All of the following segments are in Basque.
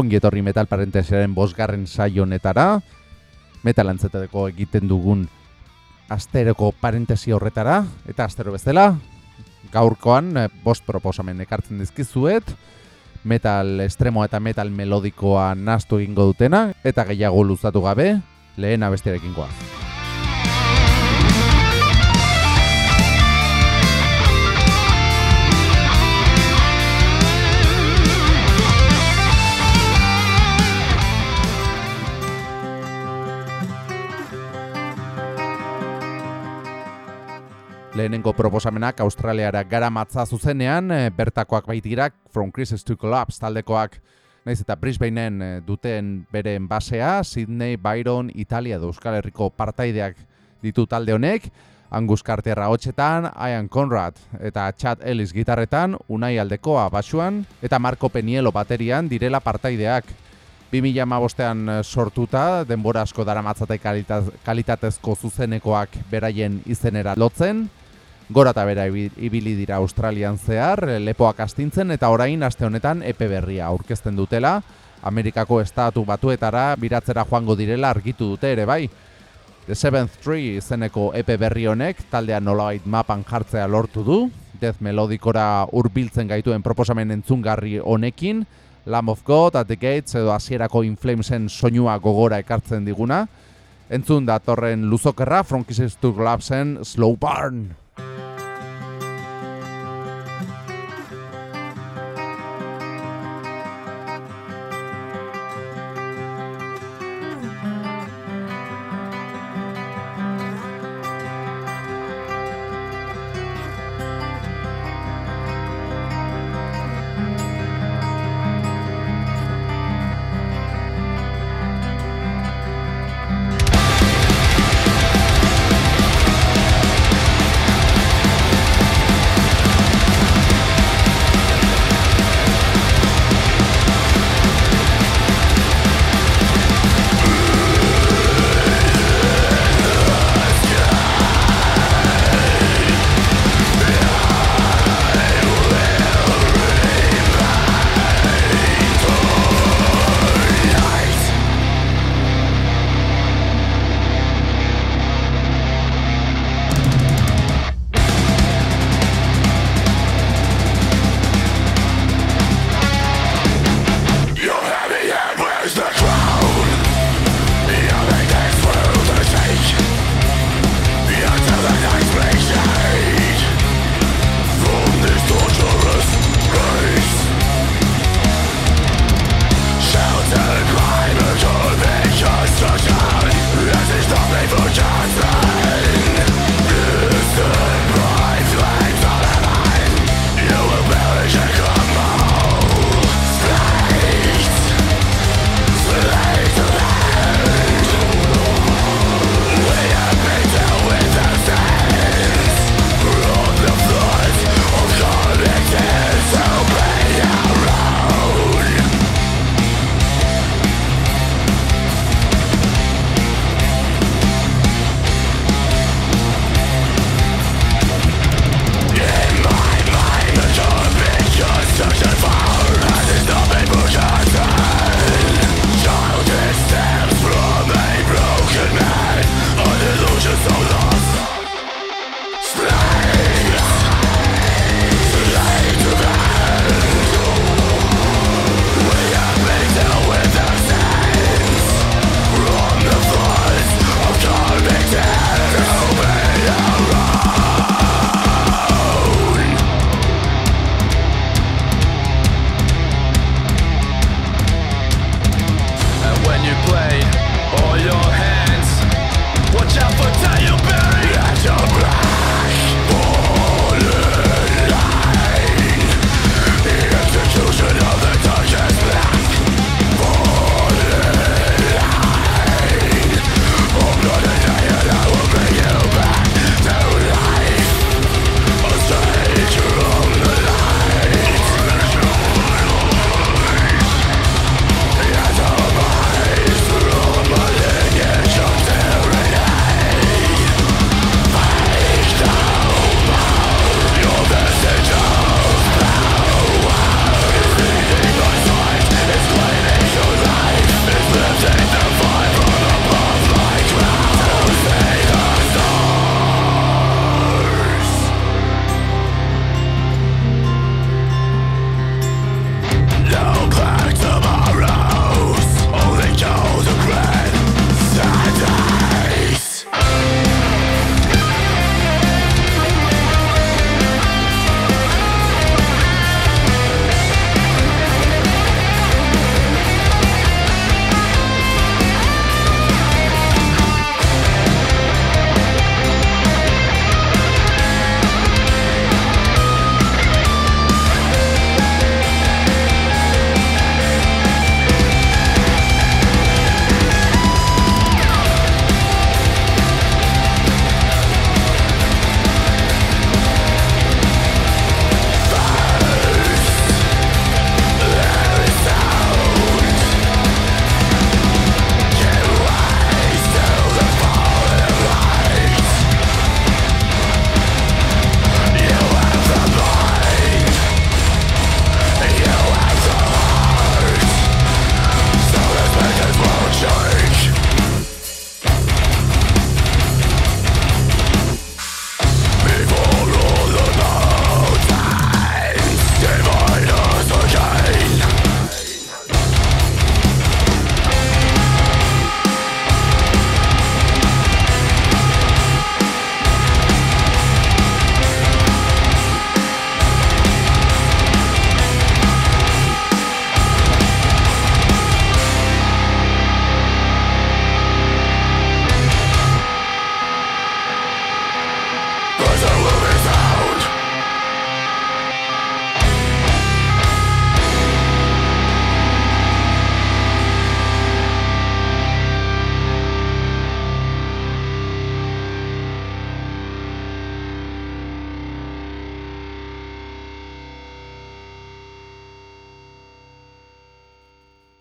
ongi etorri metal parentesiaren bosgarren saio honetara, metal antzetadeko egiten dugun asteroko parentesi horretara, eta astero bezala, gaurkoan eh, bost proposamen ekartzen dizkizuet, metal estremoa eta metal melodikoa nastu egingo dutena, eta gehiago luzatu gabe, lehen abestiarekin goaz. Lehenengo proposamenak Australiara gara matza zuzenean, e, bertakoak baitirak From Crisis to Collapse taldekoak naiz eta Brisbaneen e, duten beren basea, Sydney, Byron, Italia edo Euskal Herriko partaideak ditu talde honek, Angus Carterra hotxetan, Ian Conrad eta Chad Ellis gitarretan, Unai Aldekoa basuan eta Marco Penielo baterian direla partaideak. 2008an e, sortuta, denbora asko dara matzatai kalitatezko zuzenekoak beraien izenera lotzen, gora eta bera ibili dira Australian zehar, lepoak astintzen eta orain aste honetan epe berria aurkezten dutela, Amerikako estatu batuetara biratzera joango direla argitu dute ere bai. The Seventh Tree izeneko epe berri honek taldea nolabait mapan jartzea lortu du, Death Melodikora hurbiltzen gaituen proposamen entzungarri honekin, Lamb of God, At the Gates edo hasierako Inflamesen soinua gogora ekartzen diguna, entzun datorren luzokerra to Glabsen Slow Burn!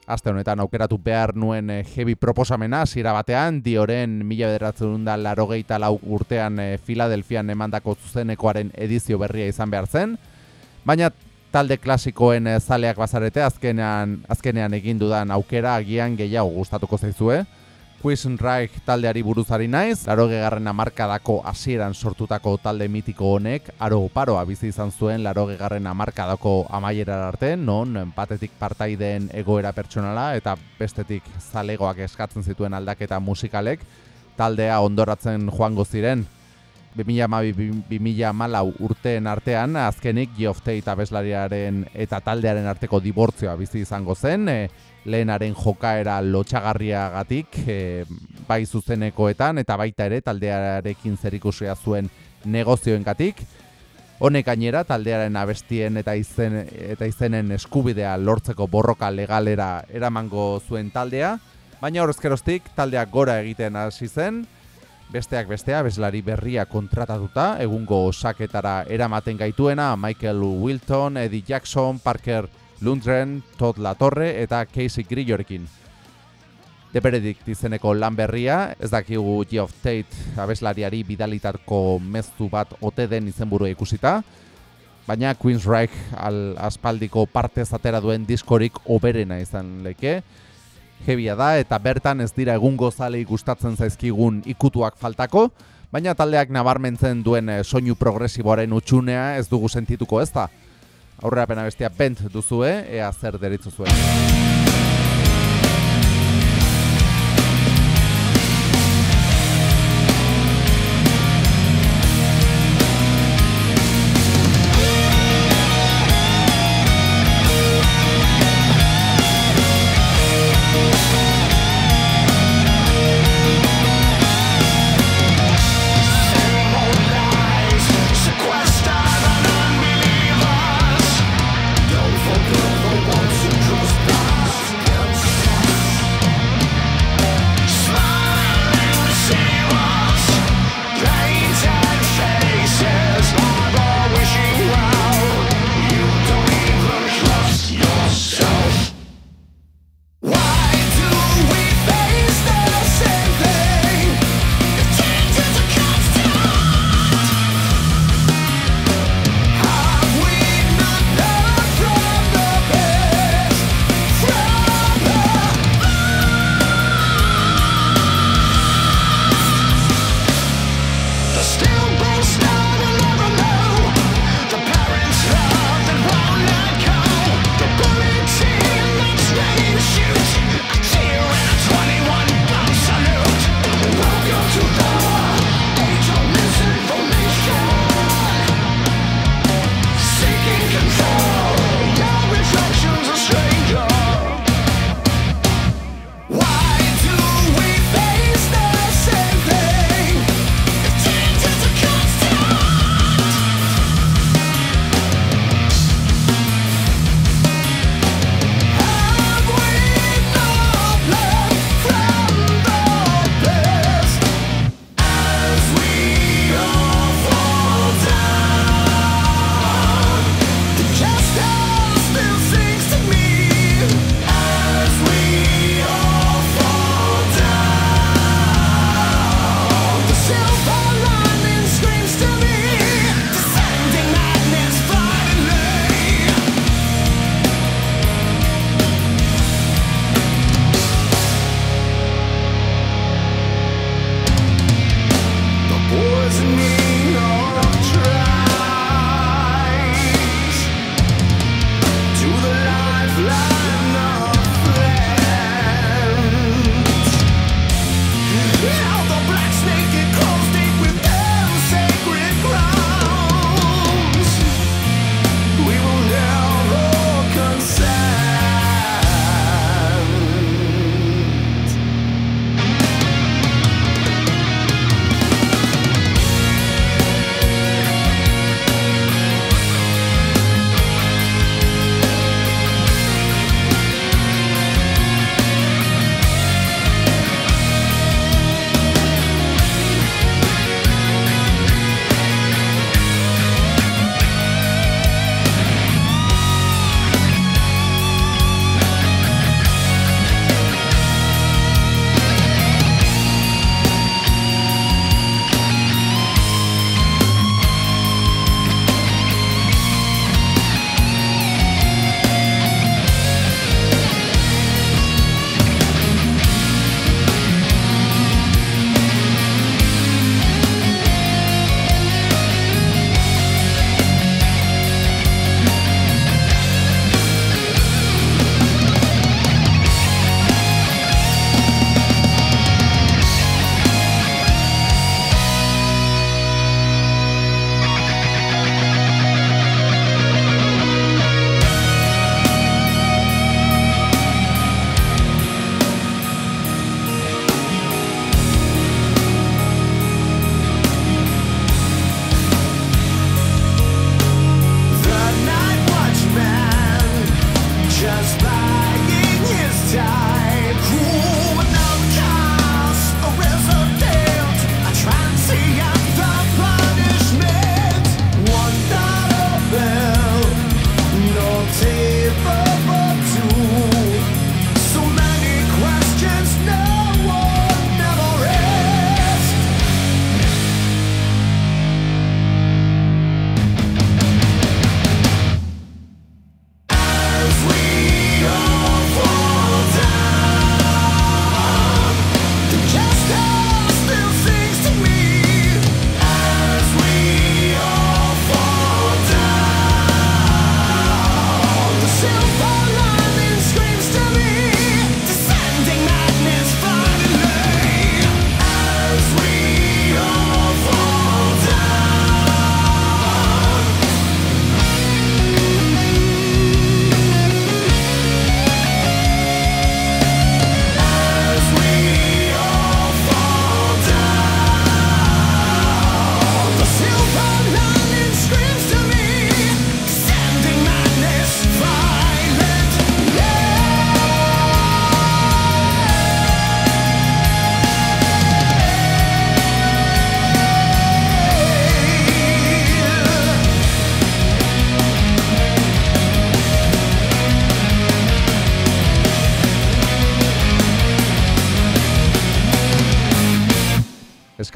Aste honetan aukeratu behar nuen e, heavy proposamena, zira batean, dioren mila bederatzen da larogeita lau urtean e, emandako zuzenekoaren edizio berria izan behar zen, baina talde klasikoen e, zaleak bazarete azkenean, azkenean egin dudan aukera agian gehiago gustatuko zaizue, Quizzen Reich taldeari buruzari naiz, laro gegarren amarkadako hasieran sortutako talde mitiko honek, aro paroa bizi izan zuen laro gegarren amarkadako amaiera arte, non batetik partaideen egoera pertsonala eta bestetik zalegoak eskatzen zituen aldaketa musikalek, taldea ondoratzen joango ziren, 2000-2000 urteen artean, azkenik Geoff Tate abeslariaren eta taldearen arteko dibortzioa bizi izango zen, e, lehenaren jokaera lotxagarriagatik e, bai zuzenekoetan eta baita ere taldearekin zerikusia zuen negozioengatik. Honek gainera taldearen abestien eta izen eta izenen eskubidea lortzeko borroka legalera eramango zuen taldea, baina horrezkeroztik taldeak gora egiten hasi zen. Besteak bestea, bezlari berria kontratatuta, egungo osaketara eramaten gaituena, Michael Wilton, Eddie Jackson, Parker Lundgren, Todd Latorre eta Casey Grillorekin. The Benedict izeneko lan berria, ez dakigu Geoff Tate abeslariari bidalitarko meztu bat ote den izenburu ikusita, baina Queen's Reich al aspaldiko parte zatera duen diskorik oberena izan leke, Hebia da eta bertan ez dira egungo zale gustatzen zaizkigun ikutuak faltako, baina taldeak nabarmentzen duen eh, soinu progresiboaren utxunea ez dugu sentituko ez da aurrera pena bestia bent duzue, ea zer deritzu zuen.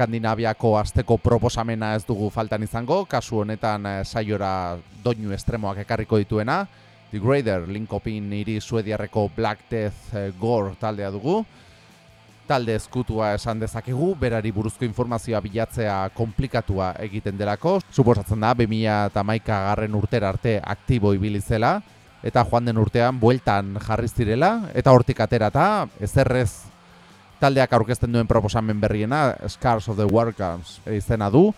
Eskandinaviako asteko proposamena ez dugu faltan izango, kasu honetan eh, saiora doinu estremoak ekarriko dituena. Degrader, Linkopin hiri suediarreko Black Death eh, Gore taldea dugu. Talde ezkutua esan dezakegu, berari buruzko informazioa bilatzea komplikatua egiten delako. Suposatzen da, 2000 eta maika garren urtera arte aktibo ibilizela, eta joan den urtean bueltan jarriz direla, eta hortik aterata, ezerrez taldeak aurkezten duen proposamen berriena, Scars of the Workers izena du,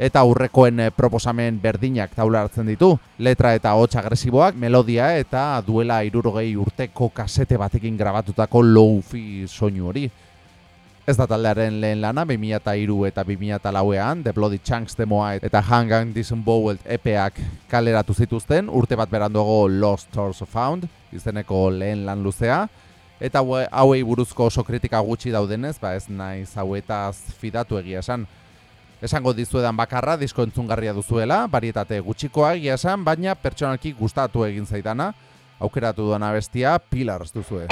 eta aurrekoen eh, proposamen berdinak taula hartzen ditu, letra eta hotx agresiboak, melodia eta duela irurogei urteko kasete batekin grabatutako low-fi soinu hori. Ez da taldearen lehen lana, 2002 eta 2004ean, The Bloody Chunks demoa eta Hang and Disemboweled EPEak kaleratu zituzten, urte bat beranduago Lost Stars Found, izeneko lehen lan luzea, Eta hauei buruzko oso kritika gutxi daudenez, ba ez naiz hauetaz fidatu egia esan. Esango dizuedan bakarra, disko entzungarria duzuela, barietate gutxikoa egia esan, baina pertsonalki gustatu egin zaidana, aukeratu duena bestia, Pillars duzue.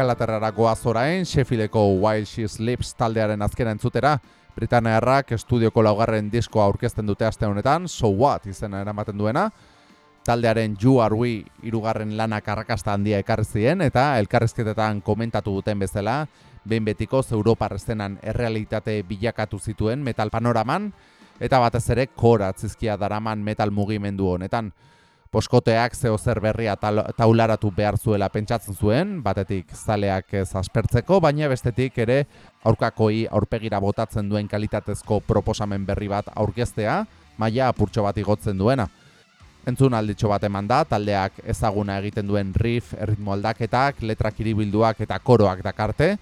Ingalaterrara goaz orain, Sheffieldeko While She Sleeps taldearen azkena entzutera, Britaniarrak estudioko laugarren diskoa aurkezten dute aste honetan, So What izena eramaten duena, taldearen You Are We irugarren lanak arrakasta handia ekarri ziren eta elkarrizketetan komentatu duten bezala, behin betiko Europar estenan errealitate bilakatu zituen metal panoraman, eta batez ere kora atzizkia daraman metal mugimendu honetan poskoteak zeo zer berria taularatu behar zuela pentsatzen zuen, batetik zaleak ez aspertzeko, baina bestetik ere aurkakoi aurpegira botatzen duen kalitatezko proposamen berri bat aurkeztea, maila apurtxo bat igotzen duena. Entzun alditxo bat eman da, taldeak ezaguna egiten duen riff, erritmo aldaketak, letrak iribilduak eta koroak dakarte,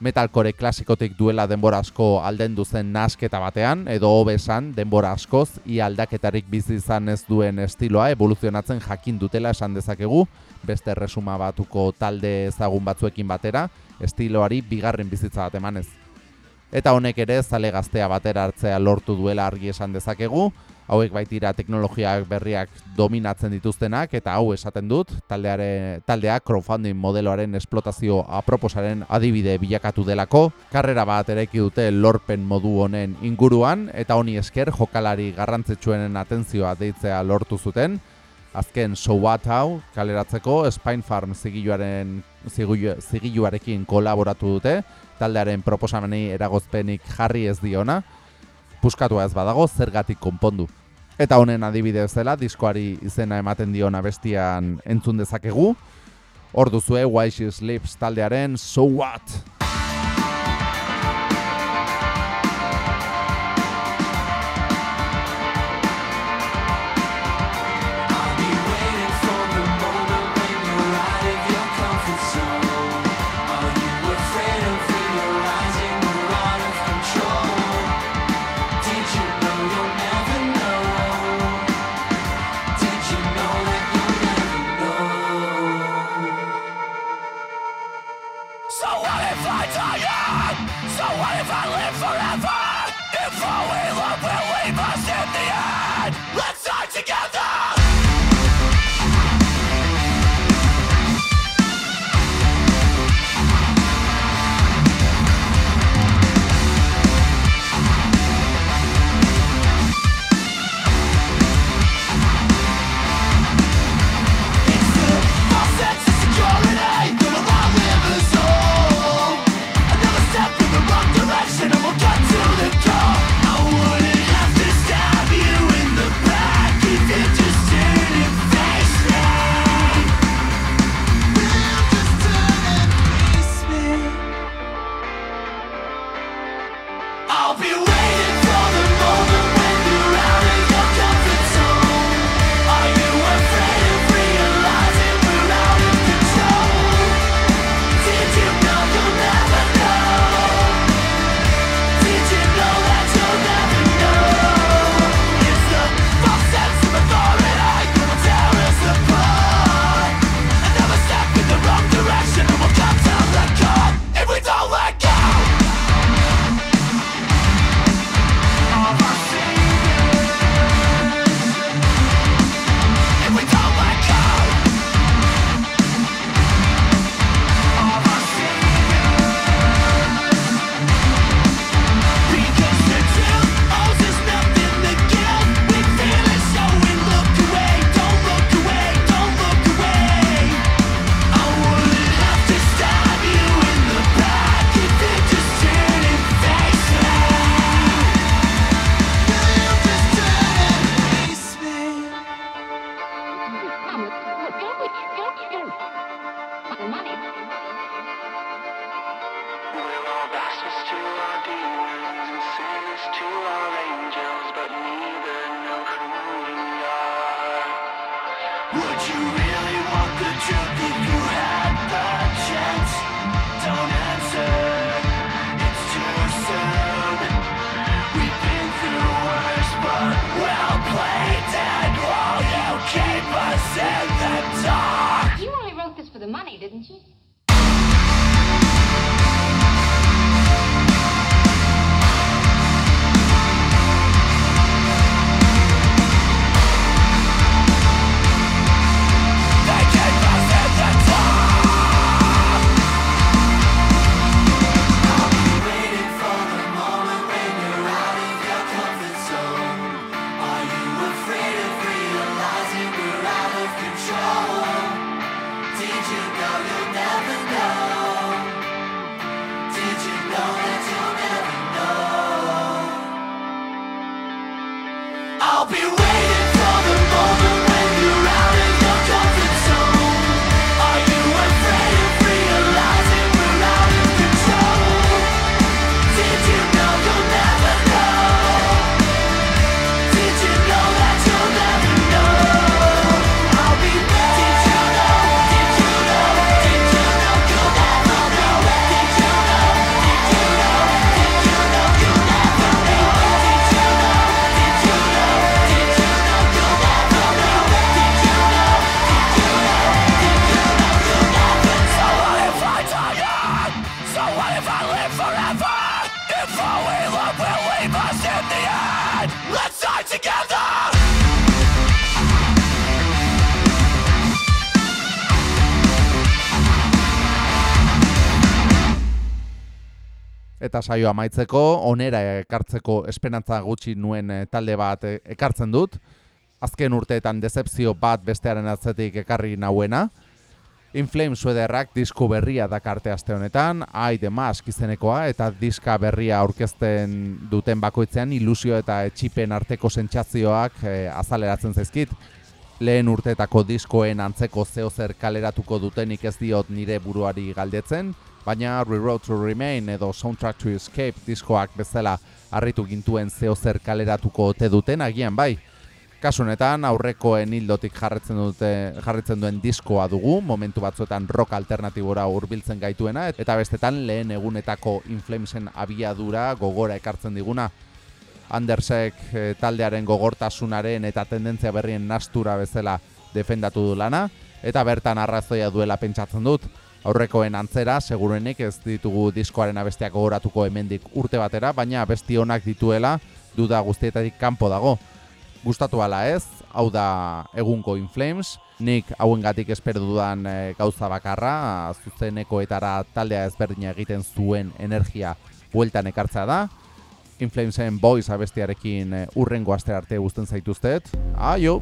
metalcore klasikotik duela denbora asko alden duzen nasketa batean, edo hobesan denbora askoz, i aldaketarik bizi izan ez duen estiloa evoluzionatzen jakin dutela esan dezakegu, beste resuma batuko talde ezagun batzuekin batera, estiloari bigarren bizitza bat emanez. Eta honek ere zale gaztea batera hartzea lortu duela argi esan dezakegu, hauek baitira teknologiak berriak dominatzen dituztenak eta hau esaten dut taldeare, taldea crowdfunding modeloaren esplotazio aproposaren adibide bilakatu delako. Karrera bat ereki dute lorpen modu honen inguruan eta honi esker jokalari garrantzitsuenen atentzioa deitzea lortu zuten. Azken show bat hau kaleratzeko Spine Farm zigiluaren zigiluarekin kolaboratu dute. Taldearen proposamenei eragozpenik jarri ez diona. Puskatua ez badago zergatik konpondu Eta honen adibide zela, diskoari izena ematen diona bestian entzun dezakegu. Hor duzue, Why She Sleeps taldearen So What? Eta saio amaitzeko, onera ekartzeko esperantza gutxi nuen eh, talde bat eh, ekartzen dut. Azken urteetan dezepzio bat bestearen atzetik ekarri nahuena. Inflame Suederrak disko berria dakarte aste honetan, I The Mask izenekoa, eta diska berria aurkezten duten bakoitzean ilusio eta etxipen arteko sentsazioak e, azaleratzen zaizkit. Lehen urteetako diskoen antzeko zeozer kaleratuko dutenik ez diot nire buruari galdetzen, baina Reroad to Remain edo Soundtrack to Escape diskoak bezala harritu gintuen zeozer kaleratuko ote duten agian bai. Kasu honetan aurrekoen hildotik jarretzen dute jarritzen duen diskoa dugu, momentu batzuetan rock alternatibora hurbiltzen gaituena eta bestetan lehen egunetako Inflamesen abiadura gogora ekartzen diguna. Andersek eh, taldearen gogortasunaren eta tendentzia berrien nastura bezala defendatu du lana eta bertan arrazoia duela pentsatzen dut. Aurrekoen antzera, segurenik ez ditugu diskoaren abesteak gogoratuko hemendik urte batera, baina abesti honak dituela duda guztietatik kanpo dago gustatu ala ez, hau da egunko Inflames, nik hauengatik espero dudan e, gauza bakarra, zuzeneko etara taldea ezberdina egiten zuen energia bueltan ekartza da, Inflamesen boys abestiarekin e, urrengo aste arte guzten zaituztet, aio!